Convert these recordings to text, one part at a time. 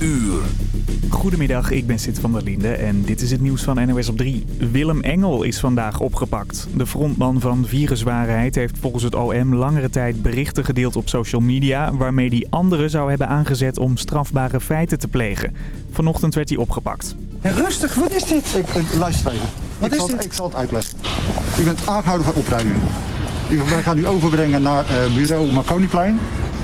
uur. Goedemiddag, ik ben Sid van der Linde en dit is het nieuws van NOS op 3. Willem Engel is vandaag opgepakt. De frontman van Viruswaarheid heeft volgens het OM langere tijd berichten gedeeld op social media... waarmee hij anderen zou hebben aangezet om strafbare feiten te plegen. Vanochtend werd hij opgepakt. rustig, wat is dit? Ik, ik, luister even. Wat ik, is zal, dit? ik zal het uitleggen. U bent aangehouden voor opruiming. U, wij gaan u overbrengen naar eh, bureau Marconiplein.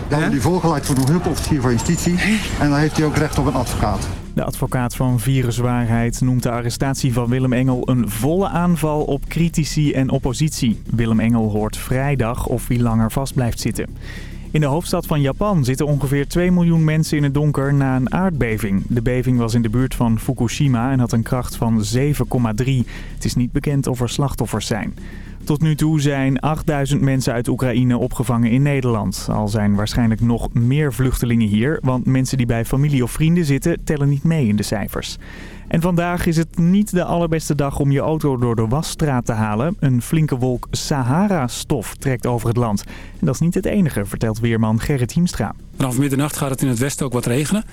Dan wordt u voorgeleid voor een hulpofficier van justitie. En dan heeft u ook recht op een advocaat. De advocaat van Viruswaarheid noemt de arrestatie van Willem Engel een volle aanval op critici en oppositie. Willem Engel hoort vrijdag of hij langer vast blijft zitten. In de hoofdstad van Japan zitten ongeveer 2 miljoen mensen in het donker na een aardbeving. De beving was in de buurt van Fukushima en had een kracht van 7,3. Het is niet bekend of er slachtoffers zijn. Tot nu toe zijn 8000 mensen uit Oekraïne opgevangen in Nederland. Al zijn waarschijnlijk nog meer vluchtelingen hier, want mensen die bij familie of vrienden zitten tellen niet mee in de cijfers. En vandaag is het niet de allerbeste dag om je auto door de wasstraat te halen. Een flinke wolk Sahara-stof trekt over het land. En dat is niet het enige, vertelt weerman Gerrit Hiemstra. Vanaf middernacht gaat het in het westen ook wat regenen.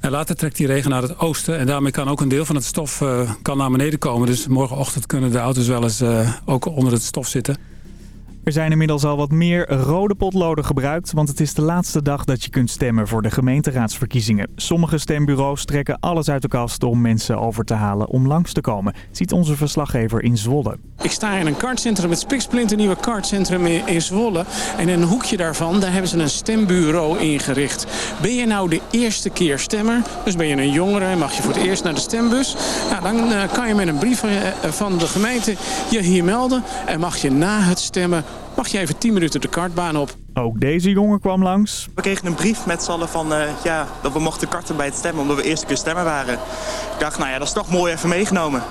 En later trekt die regen naar het oosten. En daarmee kan ook een deel van het stof uh, kan naar beneden komen. Dus morgenochtend kunnen de auto's wel eens uh, ook onder het stof zitten. Er zijn inmiddels al wat meer rode potloden gebruikt, want het is de laatste dag dat je kunt stemmen voor de gemeenteraadsverkiezingen. Sommige stembureaus trekken alles uit de kast om mensen over te halen om langs te komen, ziet onze verslaggever in Zwolle. Ik sta in een kartcentrum, het Spiksplinter nieuwe kartcentrum in Zwolle. En in een hoekje daarvan, daar hebben ze een stembureau ingericht. Ben je nou de eerste keer stemmer, dus ben je een jongere en mag je voor het eerst naar de stembus. Nou, dan uh, kan je met een brief uh, van de gemeente je hier melden en mag je na het stemmen mag je even 10 minuten de kartbaan op. Ook deze jongen kwam langs. We kregen een brief met z'n allen van uh, ja, dat we mochten karten bij het stemmen omdat we eerste keer stemmer waren. Ik dacht, nou ja, dat is toch mooi even meegenomen.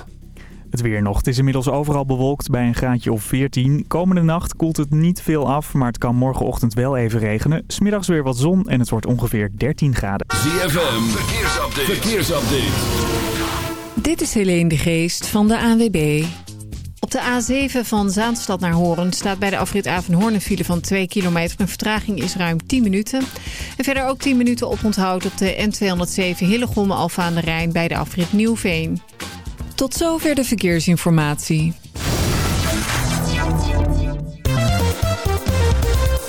Het weer nog. Het is inmiddels overal bewolkt bij een graadje of 14. Komende nacht koelt het niet veel af, maar het kan morgenochtend wel even regenen. Smiddags weer wat zon en het wordt ongeveer 13 graden. ZFM, verkeersupdate. verkeersupdate. Dit is Helene de Geest van de ANWB. Op de A7 van Zaanstad naar Hoorn staat bij de afrit Avenhoorn een file van 2 kilometer. De vertraging is ruim 10 minuten. En verder ook 10 minuten oponthoud op de N207 Hillegom Alfa aan de Rijn bij de afrit Nieuwveen. Tot zover de verkeersinformatie.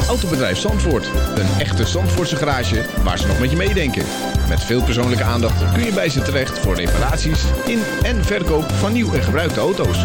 Autobedrijf Zandvoort. Een echte Zandvoortse garage waar ze nog met je meedenken. Met veel persoonlijke aandacht kun je bij ze terecht voor reparaties in en verkoop van nieuw en gebruikte auto's.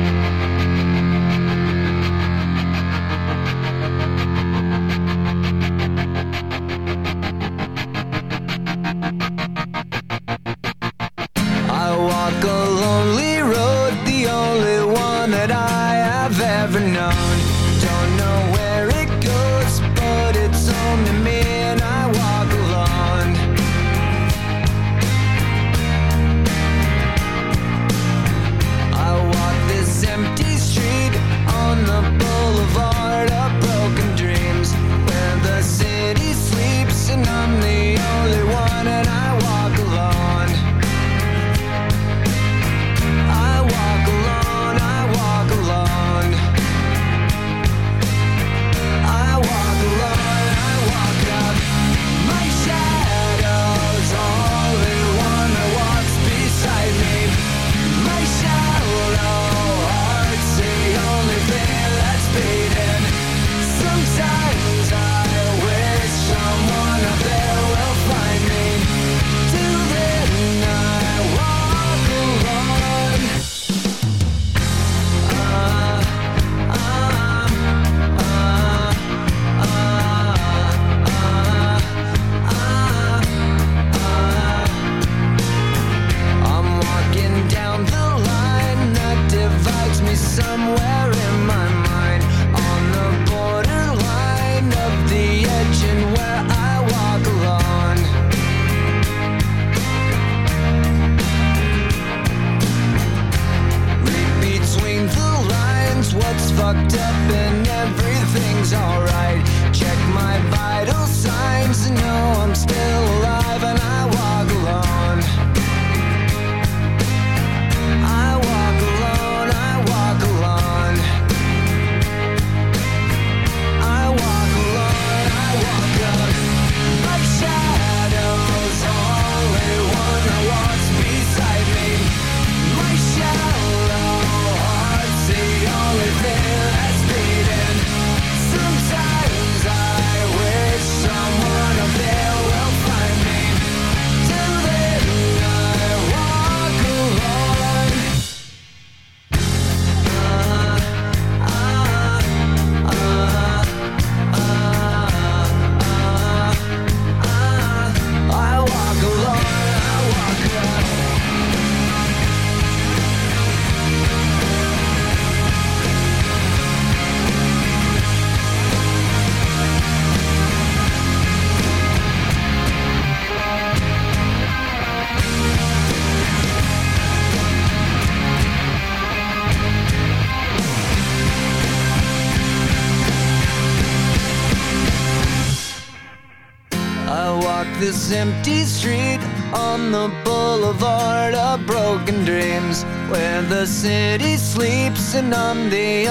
I'm the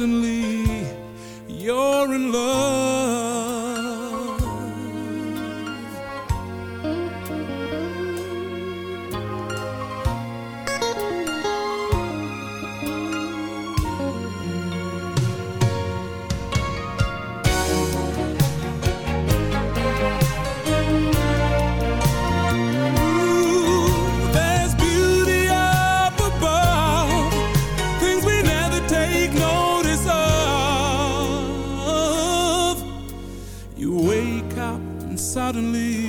Suddenly, suddenly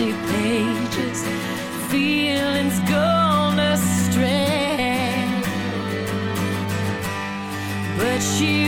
empty pages, feelings gone astray. But she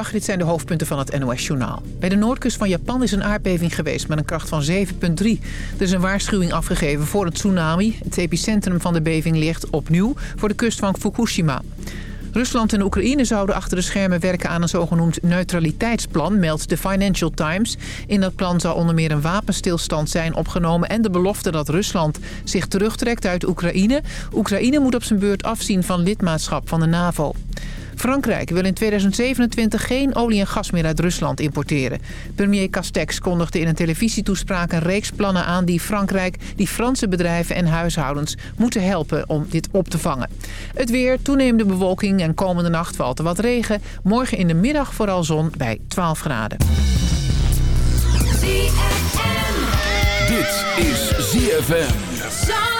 Dit zijn de hoofdpunten van het NOS-journaal. Bij de noordkust van Japan is een aardbeving geweest met een kracht van 7,3. Er is een waarschuwing afgegeven voor een tsunami. Het epicentrum van de beving ligt opnieuw voor de kust van Fukushima. Rusland en Oekraïne zouden achter de schermen werken aan een zogenoemd neutraliteitsplan, meldt de Financial Times. In dat plan zou onder meer een wapenstilstand zijn opgenomen en de belofte dat Rusland zich terugtrekt uit Oekraïne. Oekraïne moet op zijn beurt afzien van lidmaatschap van de NAVO. Frankrijk wil in 2027 geen olie en gas meer uit Rusland importeren. Premier Castex kondigde in een televisietoespraak een reeks plannen aan... die Frankrijk, die Franse bedrijven en huishoudens moeten helpen om dit op te vangen. Het weer, toenemende bewolking en komende nacht valt er wat regen. Morgen in de middag vooral zon bij 12 graden. Dit is ZFM.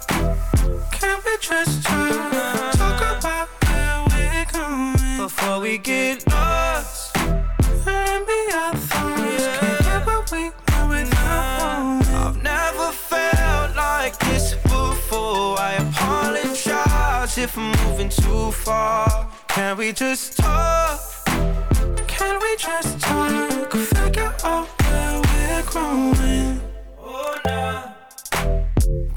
Can we just talk? Talk about where we're going before we get lost. And be our thoughts. Can't get what we want without one. I've never felt like this before. I apologize if I'm moving too far. Can we just talk? Can we just talk? Figure out where we're growing. Oh, nah.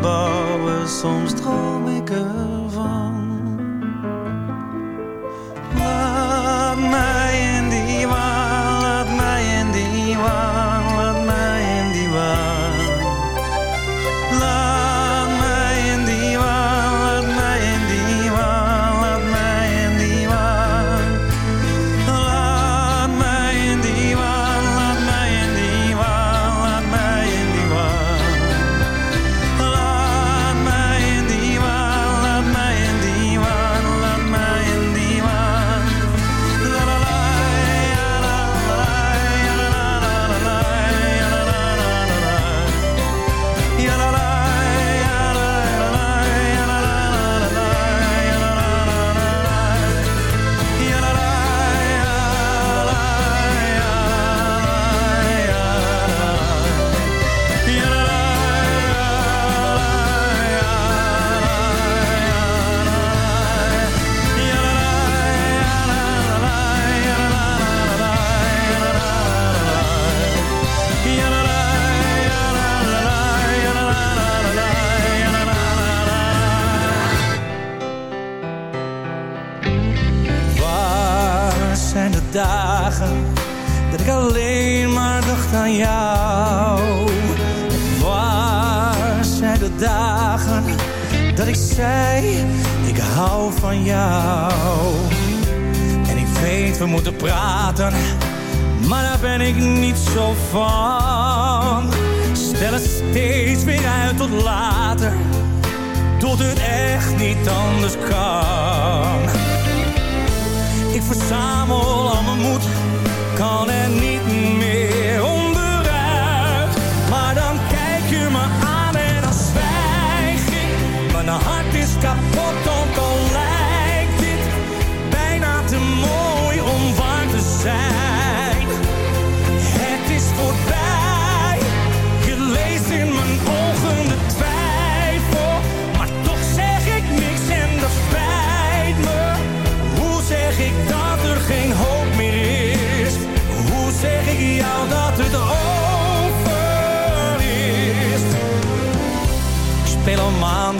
bouwen, soms droom ik ervan.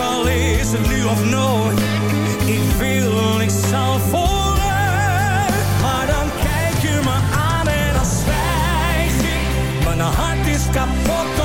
al is het nu of nooit. Ik wil, ik zal vooruit. Maar dan kijk je me aan en dan zwijg ik. Mijn hart is kapot.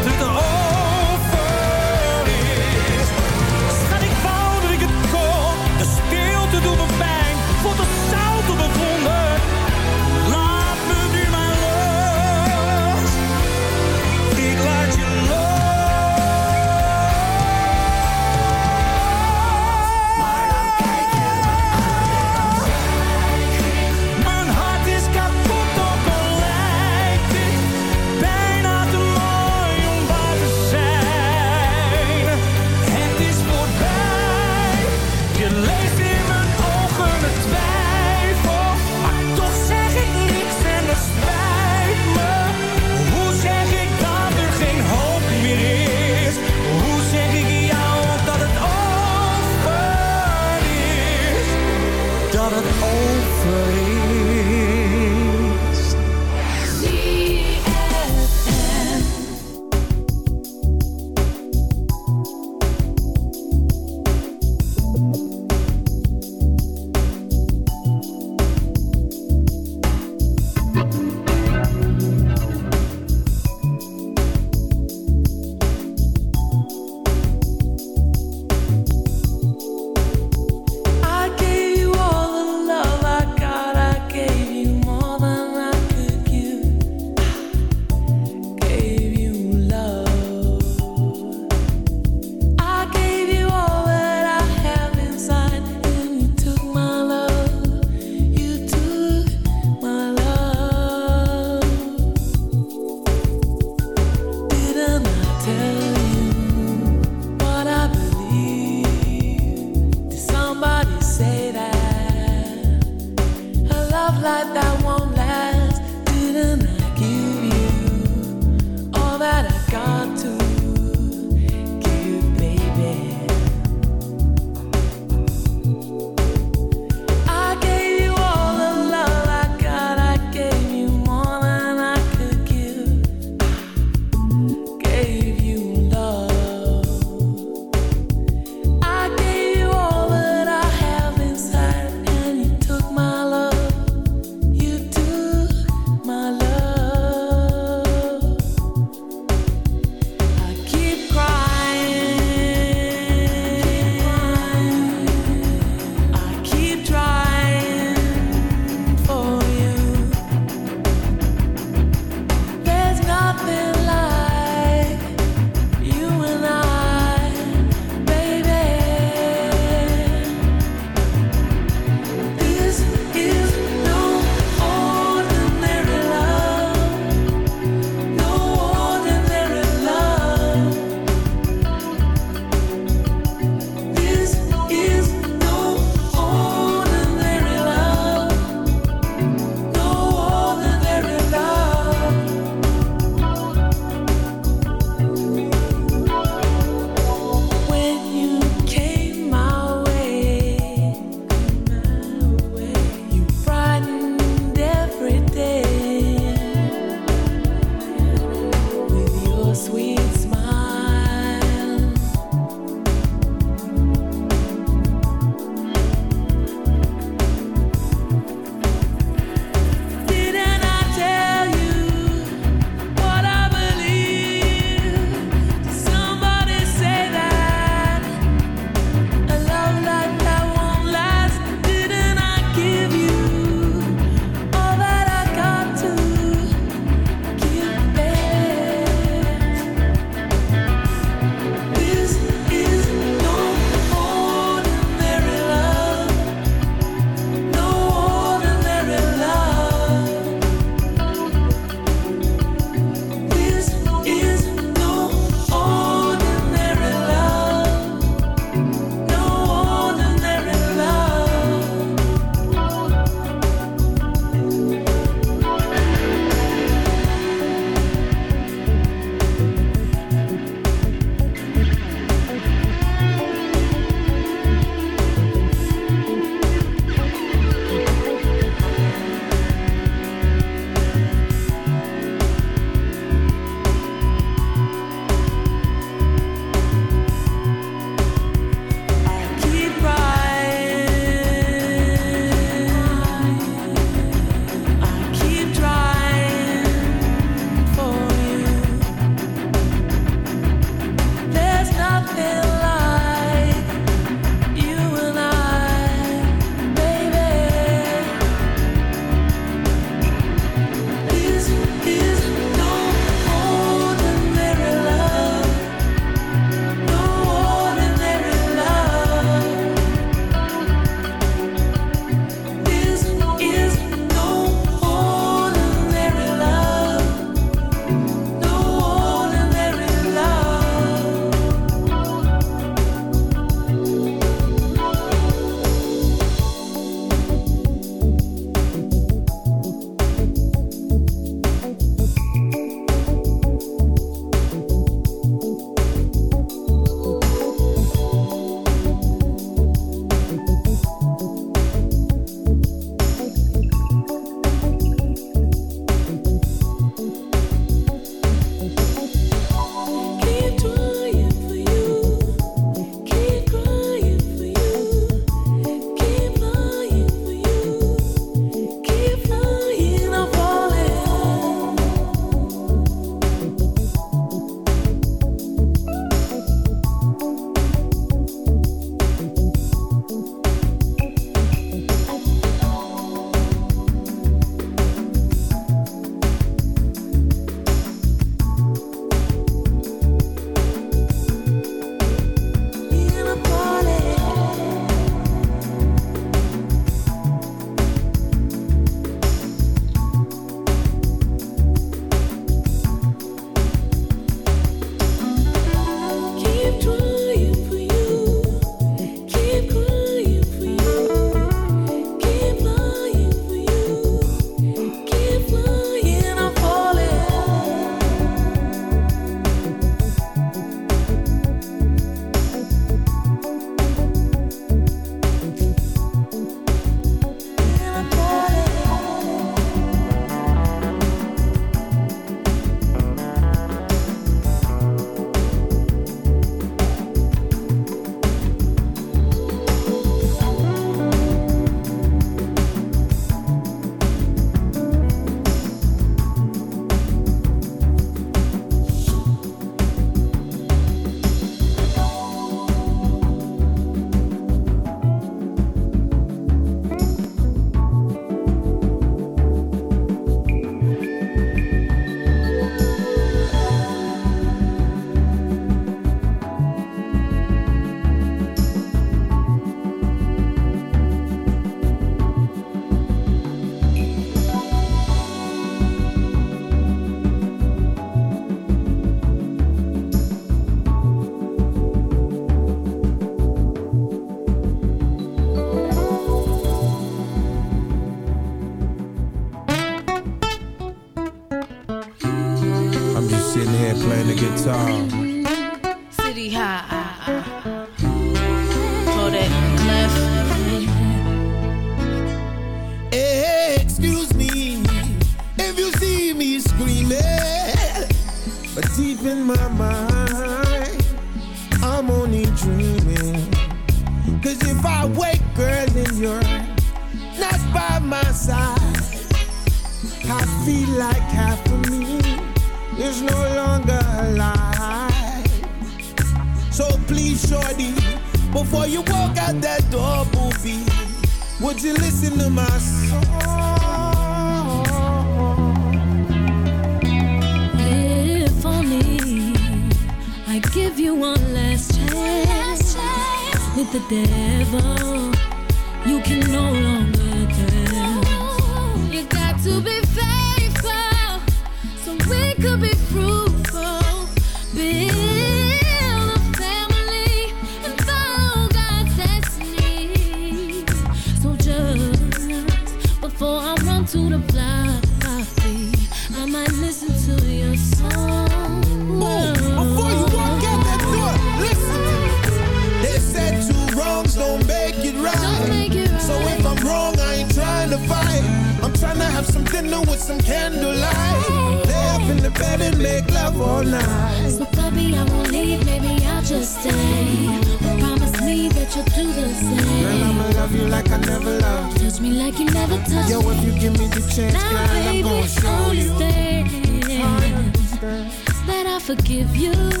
forgive you.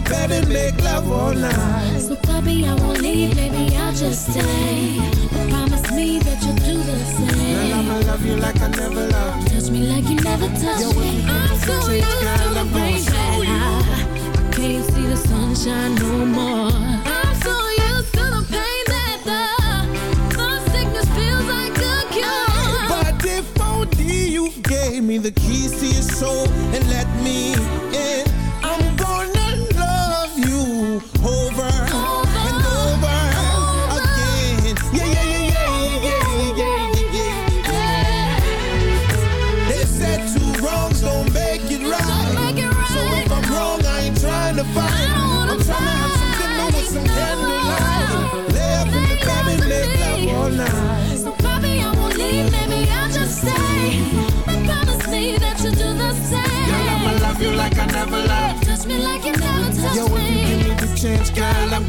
the bed and make love all night. So, puppy, I won't leave, baby, I'll just stay. Promise me that you'll do the same. Girl, I'ma love you like I never loved. Touch me like you never touched me. I'm so change, used to the rain, and I, can't see the sunshine no more. I'm so used to the pain that the, the sickness feels like a cure. By default, you gave me the keys to your soul and let me actions, girl. I'm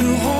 to hold